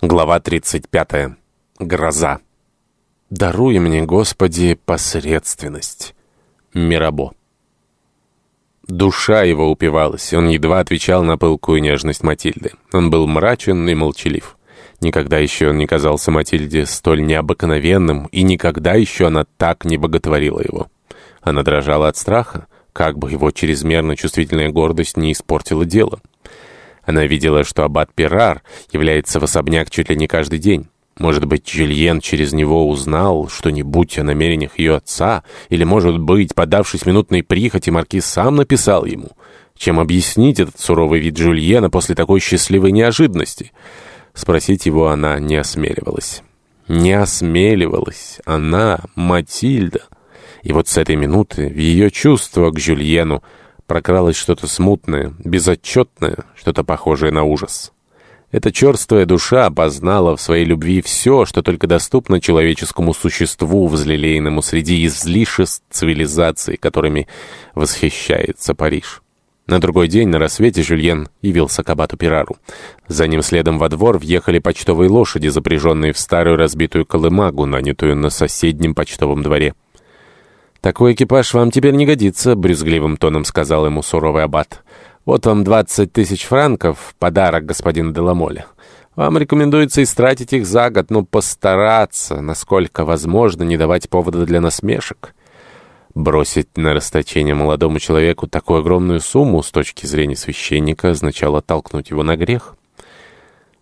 Глава 35. Гроза. «Даруй мне, Господи, посредственность». Мирабо. Душа его упивалась, он едва отвечал на пылкую нежность Матильды. Он был мрачен и молчалив. Никогда еще он не казался Матильде столь необыкновенным, и никогда еще она так не боготворила его. Она дрожала от страха, как бы его чрезмерно чувствительная гордость не испортила дело. Она видела, что аббат Пирар является в особняк чуть ли не каждый день. Может быть, Жюльен через него узнал что-нибудь о намерениях ее отца, или, может быть, подавшись минутной прихоти, маркиз сам написал ему. Чем объяснить этот суровый вид Жюльена после такой счастливой неожиданности? Спросить его она не осмеливалась. Не осмеливалась. Она, Матильда. И вот с этой минуты в ее чувства к Жюльену прокралось что-то смутное, безотчетное, что-то похожее на ужас. Эта черствая душа познала в своей любви все, что только доступно человеческому существу, взлелеянному среди излишеств цивилизации, которыми восхищается Париж. На другой день на рассвете Жюльен явился к абату Пирару. За ним следом во двор въехали почтовые лошади, запряженные в старую разбитую колымагу, нанятую на соседнем почтовом дворе. «Такой экипаж вам теперь не годится», — брюзгливым тоном сказал ему суровый аббат. «Вот вам двадцать тысяч франков, подарок господина Деламоля. Вам рекомендуется истратить их за год, но постараться, насколько возможно, не давать повода для насмешек». Бросить на расточение молодому человеку такую огромную сумму с точки зрения священника означало толкнуть его на грех.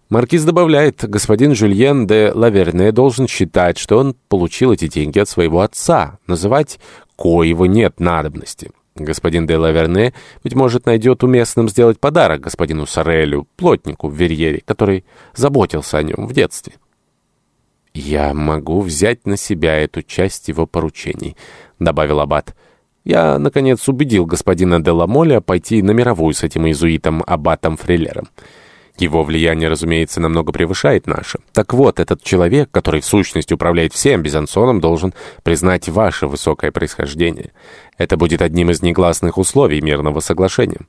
Маркиз добавляет, господин Жюльен де Лаверне должен считать, что он получил эти деньги от своего отца, называть коего нет надобности. Господин де Лаверне, быть может, найдет уместным сделать подарок господину Сорелю, плотнику в Верьере, который заботился о нем в детстве. «Я могу взять на себя эту часть его поручений», — добавил Аббат. «Я, наконец, убедил господина де Ламоля пойти на мировую с этим иезуитом Аббатом Фрилером». Его влияние, разумеется, намного превышает наше. Так вот, этот человек, который в сущности управляет всем Безансоном, должен признать ваше высокое происхождение. Это будет одним из негласных условий мирного соглашения».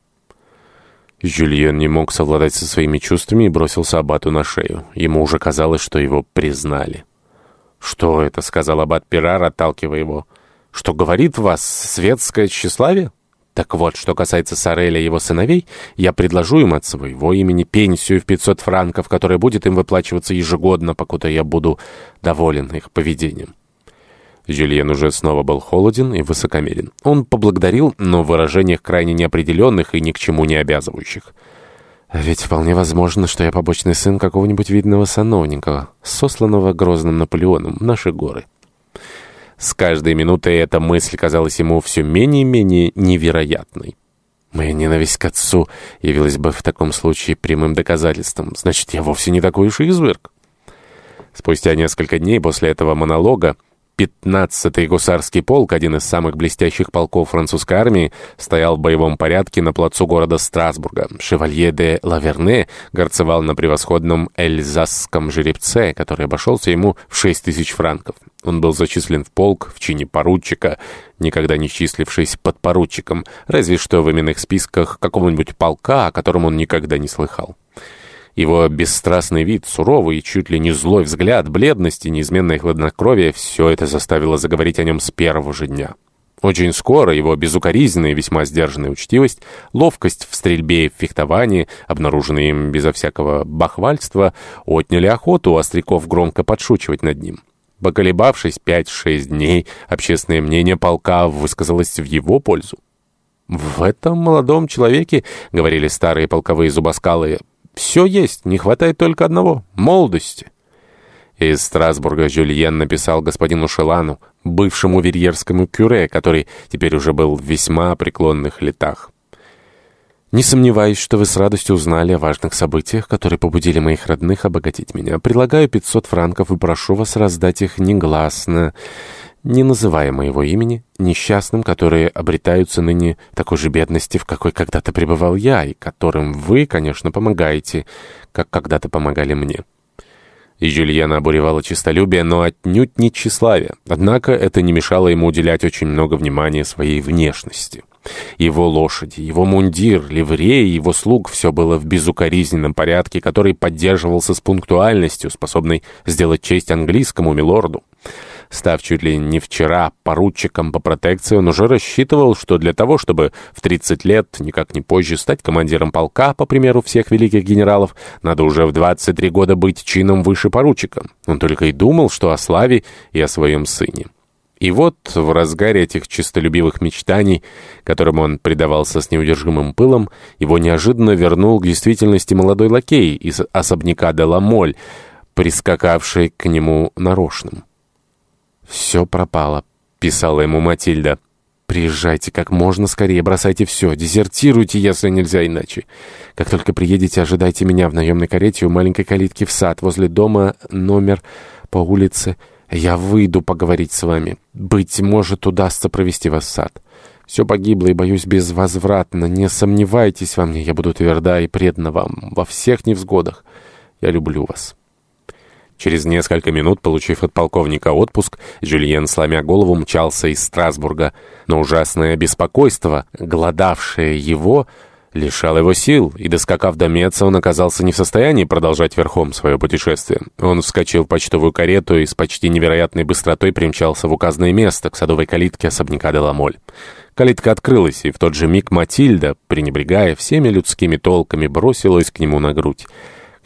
Жюльен не мог совладать со своими чувствами и бросился Аббату на шею. Ему уже казалось, что его признали. «Что это?» — сказал Аббат Пирар, отталкивая его. «Что говорит вас светское тщеславие?» Так вот, что касается Сареля и его сыновей, я предложу им от своего имени пенсию в 500 франков, которая будет им выплачиваться ежегодно, покуда я буду доволен их поведением. Жюльен уже снова был холоден и высокомерен. Он поблагодарил, но в выражениях крайне неопределенных и ни к чему не обязывающих. «Ведь вполне возможно, что я побочный сын какого-нибудь видного сановника, сосланного грозным Наполеоном в наши горы». С каждой минутой эта мысль казалась ему все менее и менее невероятной. Моя ненависть к отцу явилась бы в таком случае прямым доказательством. Значит, я вовсе не такой уж и изверг. Спустя несколько дней после этого монолога 15-й гусарский полк, один из самых блестящих полков французской армии, стоял в боевом порядке на плацу города Страсбурга. Шевалье де Лаверне горцевал на превосходном эльзасском жеребце, который обошелся ему в 6 тысяч франков. Он был зачислен в полк в чине поручика, никогда не числившись подпоручиком, разве что в именных списках какого-нибудь полка, о котором он никогда не слыхал. Его бесстрастный вид, суровый, чуть ли не злой взгляд, бледность и неизменное хладнокровие — все это заставило заговорить о нем с первого же дня. Очень скоро его безукоризненная и весьма сдержанная учтивость, ловкость в стрельбе и в фехтовании, обнаруженные им безо всякого бахвальства, отняли охоту у остряков громко подшучивать над ним. Поколебавшись пять-шесть дней, общественное мнение полка высказалось в его пользу. «В этом молодом человеке, — говорили старые полковые зубоскалы, все есть, не хватает только одного — молодости. Из Страсбурга Жюльен написал господину Шелану, бывшему верьерскому кюре, который теперь уже был в весьма преклонных летах. «Не сомневаюсь, что вы с радостью узнали о важных событиях, которые побудили моих родных обогатить меня. Предлагаю 500 франков и прошу вас раздать их негласно, не называя моего имени, несчастным, которые обретаются ныне такой же бедности, в какой когда-то пребывал я, и которым вы, конечно, помогаете, как когда-то помогали мне». И Жюльена обуревала честолюбие, но отнюдь не тщеславие. Однако это не мешало ему уделять очень много внимания своей внешности. Его лошади, его мундир, ливреи, его слуг — все было в безукоризненном порядке, который поддерживался с пунктуальностью, способной сделать честь английскому милорду. Став чуть ли не вчера поручиком по протекции, он уже рассчитывал, что для того, чтобы в 30 лет, никак не позже, стать командиром полка, по примеру всех великих генералов, надо уже в 23 года быть чином выше поручика. Он только и думал, что о славе и о своем сыне. И вот в разгаре этих чистолюбивых мечтаний, которым он предавался с неудержимым пылом, его неожиданно вернул к действительности молодой лакей из особняка Деламоль, прискакавший к нему нарочным. «Все пропало», — писала ему Матильда. «Приезжайте как можно скорее, бросайте все, дезертируйте, если нельзя иначе. Как только приедете, ожидайте меня в наемной карете у маленькой калитки в сад, возле дома, номер по улице. Я выйду поговорить с вами. Быть может, удастся провести вас в сад. Все погибло и, боюсь, безвозвратно. Не сомневайтесь во мне, я буду тверда и предана вам во всех невзгодах. Я люблю вас». Через несколько минут, получив от полковника отпуск, Жюльен, сломя голову, мчался из Страсбурга. Но ужасное беспокойство, голодавшее его, лишало его сил, и, доскакав до Меца, он оказался не в состоянии продолжать верхом свое путешествие. Он вскочил в почтовую карету и с почти невероятной быстротой примчался в указанное место, к садовой калитке особняка Деламоль. Калитка открылась, и в тот же миг Матильда, пренебрегая всеми людскими толками, бросилась к нему на грудь.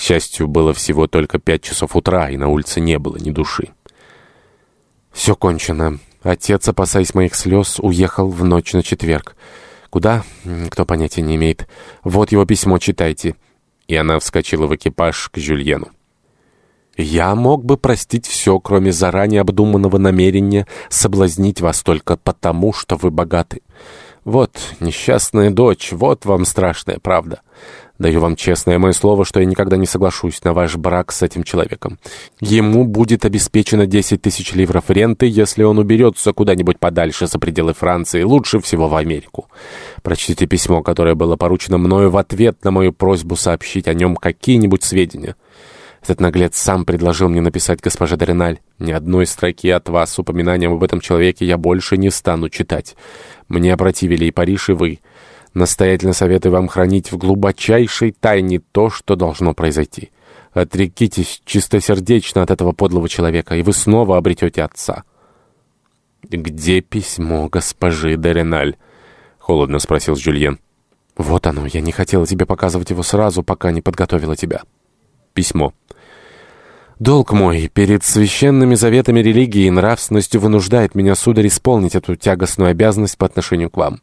К счастью, было всего только пять часов утра, и на улице не было ни души. «Все кончено. Отец, опасаясь моих слез, уехал в ночь на четверг. Куда? Кто понятия не имеет. Вот его письмо, читайте». И она вскочила в экипаж к Жюльену. «Я мог бы простить все, кроме заранее обдуманного намерения соблазнить вас только потому, что вы богаты. Вот, несчастная дочь, вот вам страшная правда». Даю вам честное мое слово, что я никогда не соглашусь на ваш брак с этим человеком. Ему будет обеспечено 10 тысяч ливров ренты, если он уберется куда-нибудь подальше за пределы Франции, лучше всего в Америку. Прочтите письмо, которое было поручено мною в ответ на мою просьбу сообщить о нем какие-нибудь сведения. Этот наглец сам предложил мне написать госпоже Дореналь. Ни одной строки от вас с упоминанием об этом человеке я больше не стану читать. Мне опротивили и Париж, и вы. Настоятельно советую вам хранить в глубочайшей тайне то, что должно произойти. Отрекитесь чистосердечно от этого подлого человека, и вы снова обретете отца». «Где письмо госпожи Дереналь?» — холодно спросил Жюльен. «Вот оно. Я не хотела тебе показывать его сразу, пока не подготовила тебя». «Письмо». Долг мой перед священными заветами религии и нравственностью вынуждает меня, сударь, исполнить эту тягостную обязанность по отношению к вам.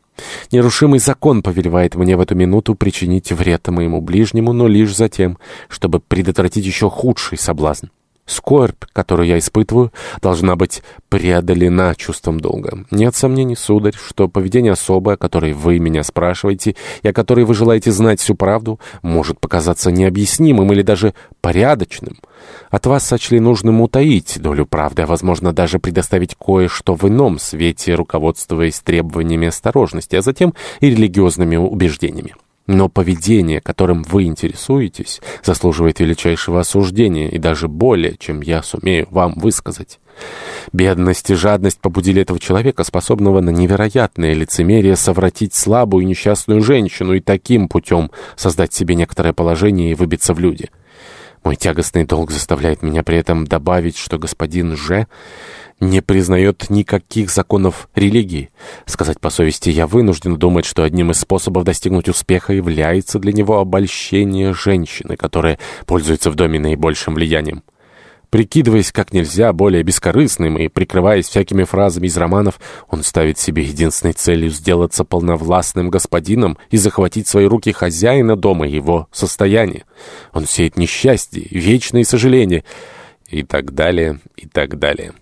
Нерушимый закон повелевает мне в эту минуту причинить вред моему ближнему, но лишь за тем, чтобы предотвратить еще худший соблазн. Скорбь, которую я испытываю, должна быть преодолена чувством долга. Нет сомнений, сударь, что поведение особое, о которой вы меня спрашиваете, и о которой вы желаете знать всю правду, может показаться необъяснимым или даже порядочным. От вас сочли нужным утаить долю правды, а, возможно, даже предоставить кое-что в ином свете, руководствуясь требованиями осторожности, а затем и религиозными убеждениями. Но поведение, которым вы интересуетесь, заслуживает величайшего осуждения и даже более, чем я сумею вам высказать. Бедность и жадность побудили этого человека, способного на невероятное лицемерие, совратить слабую и несчастную женщину и таким путем создать себе некоторое положение и выбиться в люди. Мой тягостный долг заставляет меня при этом добавить, что господин Ж не признает никаких законов религии. Сказать по совести, я вынужден думать, что одним из способов достигнуть успеха является для него обольщение женщины, которая пользуется в доме наибольшим влиянием. Прикидываясь как нельзя более бескорыстным и прикрываясь всякими фразами из романов, он ставит себе единственной целью сделаться полновластным господином и захватить в свои руки хозяина дома и его состояние. Он сеет несчастье, вечные сожаления и так далее, и так далее.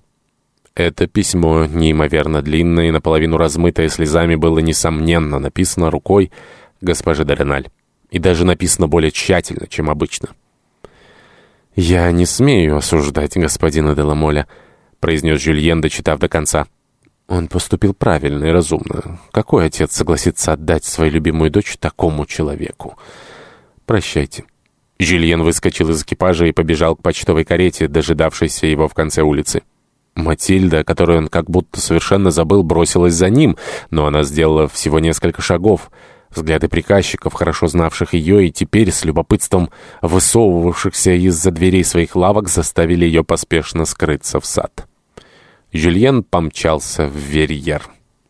Это письмо, неимоверно длинное и наполовину размытое слезами, было, несомненно, написано рукой госпожи Дореналь. И даже написано более тщательно, чем обычно. «Я не смею осуждать господина Деламоля», — произнес Жюльен, дочитав до конца. «Он поступил правильно и разумно. Какой отец согласится отдать свою любимую дочь такому человеку? Прощайте». Жюльен выскочил из экипажа и побежал к почтовой карете, дожидавшейся его в конце улицы. Матильда, которую он как будто совершенно забыл, бросилась за ним, но она сделала всего несколько шагов. Взгляды приказчиков, хорошо знавших ее и теперь с любопытством высовывавшихся из-за дверей своих лавок, заставили ее поспешно скрыться в сад. Жюльен помчался в Верьер.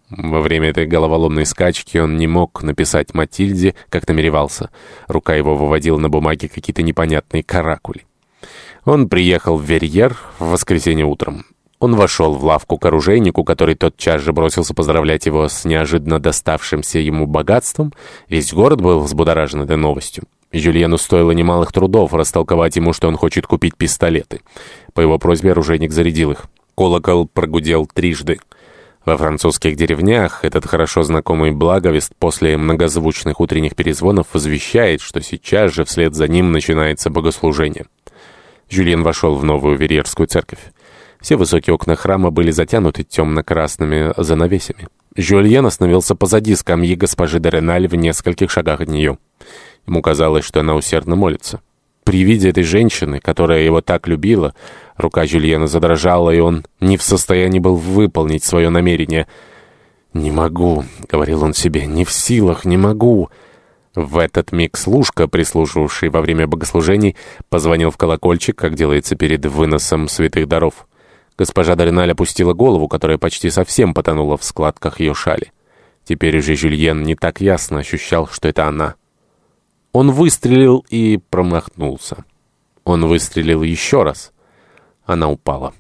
Во время этой головоломной скачки он не мог написать Матильде, как намеревался. Рука его выводила на бумаге какие-то непонятные каракули. Он приехал в Верьер в воскресенье утром. Он вошел в лавку к оружейнику, который тотчас же бросился поздравлять его с неожиданно доставшимся ему богатством. Весь город был взбудоражен этой новостью. Жюльену стоило немалых трудов растолковать ему, что он хочет купить пистолеты. По его просьбе оружейник зарядил их. Колокол прогудел трижды. Во французских деревнях этот хорошо знакомый благовест после многозвучных утренних перезвонов возвещает, что сейчас же вслед за ним начинается богослужение. Жюльен вошел в новую Верьерскую церковь. Все высокие окна храма были затянуты темно-красными занавесями. Жюльен остановился позади скамьи госпожи Дереналь в нескольких шагах от нее. Ему казалось, что она усердно молится. При виде этой женщины, которая его так любила, рука Жюльена задрожала, и он не в состоянии был выполнить свое намерение. «Не могу», — говорил он себе, — «не в силах, не могу». В этот миг служка, прислуживавший во время богослужений, позвонил в колокольчик, как делается перед выносом святых даров. Госпожа Дориналь опустила голову, которая почти совсем потонула в складках ее шали. Теперь уже Жюльен не так ясно ощущал, что это она. Он выстрелил и промахнулся. Он выстрелил еще раз. Она упала.